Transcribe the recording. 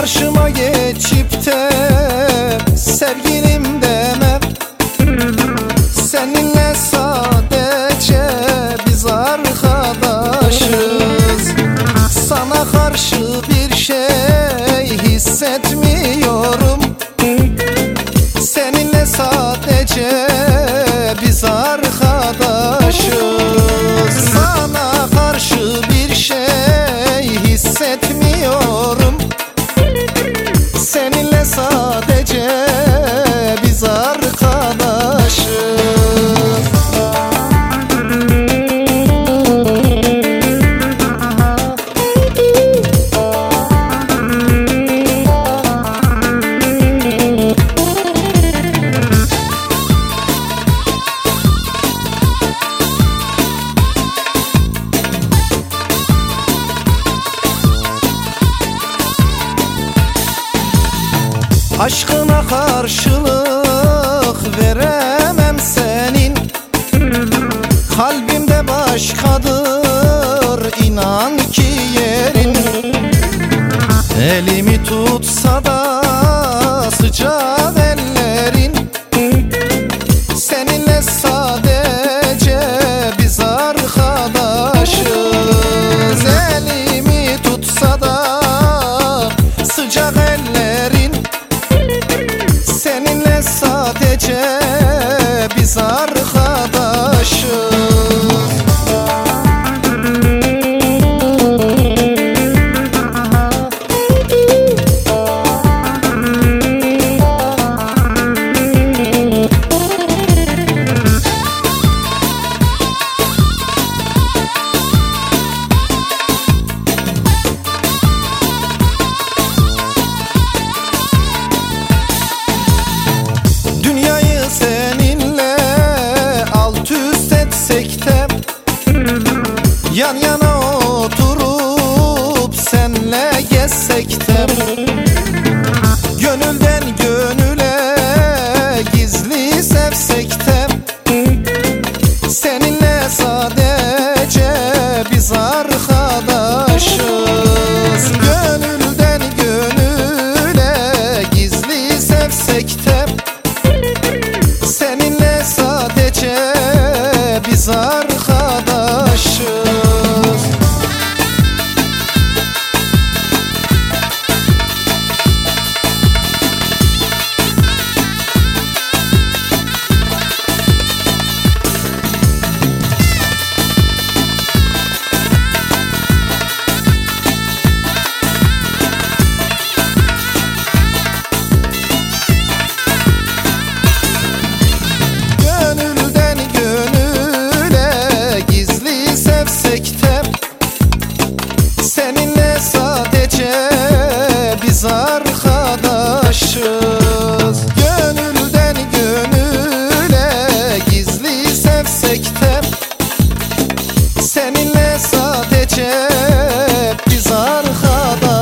Karşıma geçip de sevgilim demem. Seninle sadece biz arkadaşız. Sana karşı bir şey hissetmiyorum. Aşkına karşılık veremem senin. Kalbimde başkadır inan ki yerin. Elimi tutsa da sıcak ellerin. Seninle sadece biz arkadaşız. Elimi tutsa da sıcak ellerin Seninle sadece sektem Yan yana